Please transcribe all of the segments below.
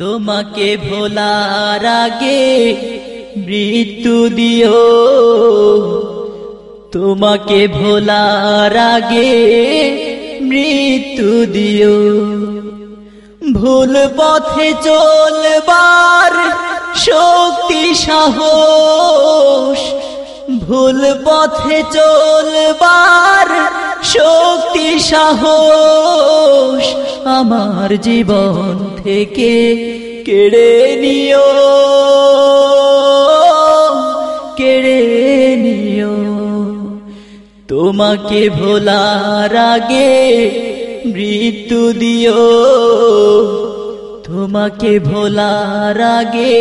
তোমাকে ভোলার আগে মৃত্যু দিও। তোমাকে ভোলার আগে মৃত্যু দিও। ভুল পথে চলবার শক্তি, সাহস। ভুল পথে চলবার শক্তি, সাহস। আমার জীবন থেকে কেড়ে নিও। কেড়ে নিও। তোমাকে ভোলার আগে মৃত্যু দিও। তোমাকে ভোলার আগে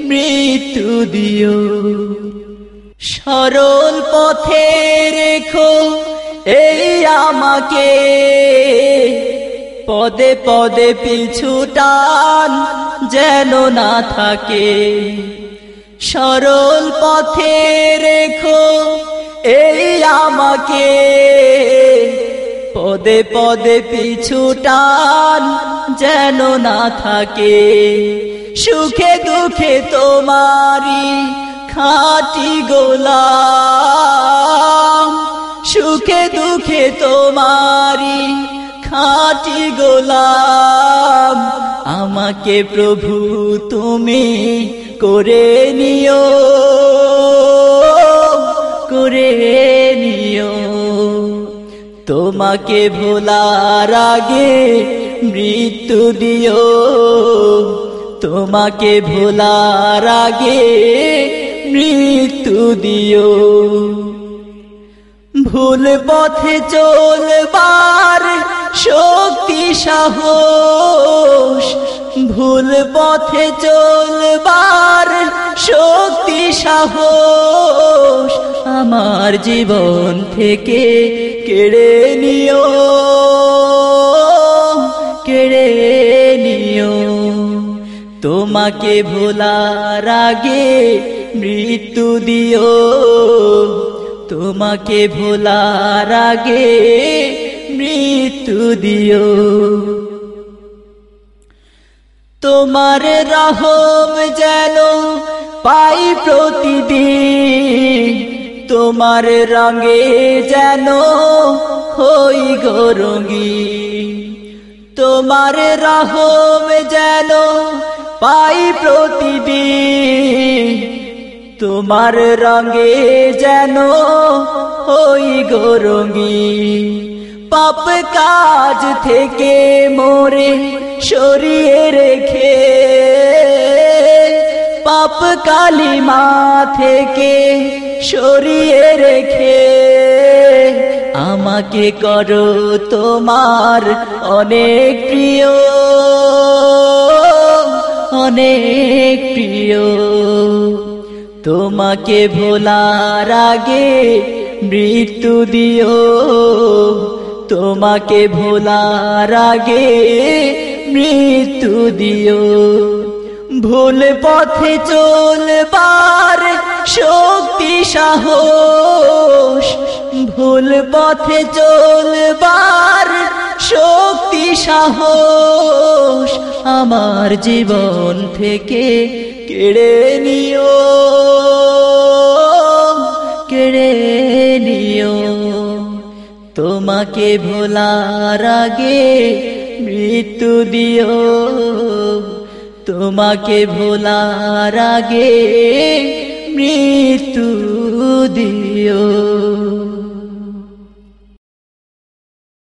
মৃত্যু দিও। সরল পথে রেখো এই আমাকে। পদে পদে পিছু টান যেন না থাকে। সরল পথে রেখো, এই আমাকে। পদে পদে পিছু টান যেন না থাকে। সুখে দুঃখে তোমারি খাটি গোলাম। সুখে দুঃখে তোমারি গোলাম, আমাকে প্রভু তুমি করে নিও করে নিও। তোমাকে ভোলার আগে মৃত্যু দিও, তোমাকে ভোলার আগে মৃত্যু দিও। ভুল পথে চলবার শক্তি সাহস, ভুল পথে চলবার শক্তি সাহস, আমার জীবন থেকে কেড়ে নিও কেড়ে নিও। তোমাকে ভোলার আগে মৃত্যু দিও, তোমাকে ভোলার আগে মৃত্যু দিও। তোমার রহম যেন পাই প্রতিদিন। তোমার রঙে যেন হই গরঙ্গি তোমার রহম যেন পাই প্রতিদিন। তোমার রঙে যেন হই গরঙ্গি পাপ কাজ থেকে মোরে সরিয়ে রেখে। পাপ কালিমা থেকে সরিয়ে রেখে। আমাকে করো তোমার অনেক প্রিয় অনেক প্রিয়। তোমাকে ভোলার আগে মৃত্যু দিও। তোমাকে ভোলার আগে মৃত্যু দিও। ভুল পথে চলবার শক্তি, সাহস। ভুল পথে চলবার শক্তি, সাহস। আমার জীবন থেকে কেড়ে নিও। তোমাকে ভোলার আগে মৃত্যু দিও। তোমাকে ভোলার আগে মৃত্যু দিও।